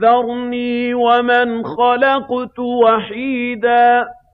ذَرْنِي وَمَنْ خَلَقْتُ وَحِيدًا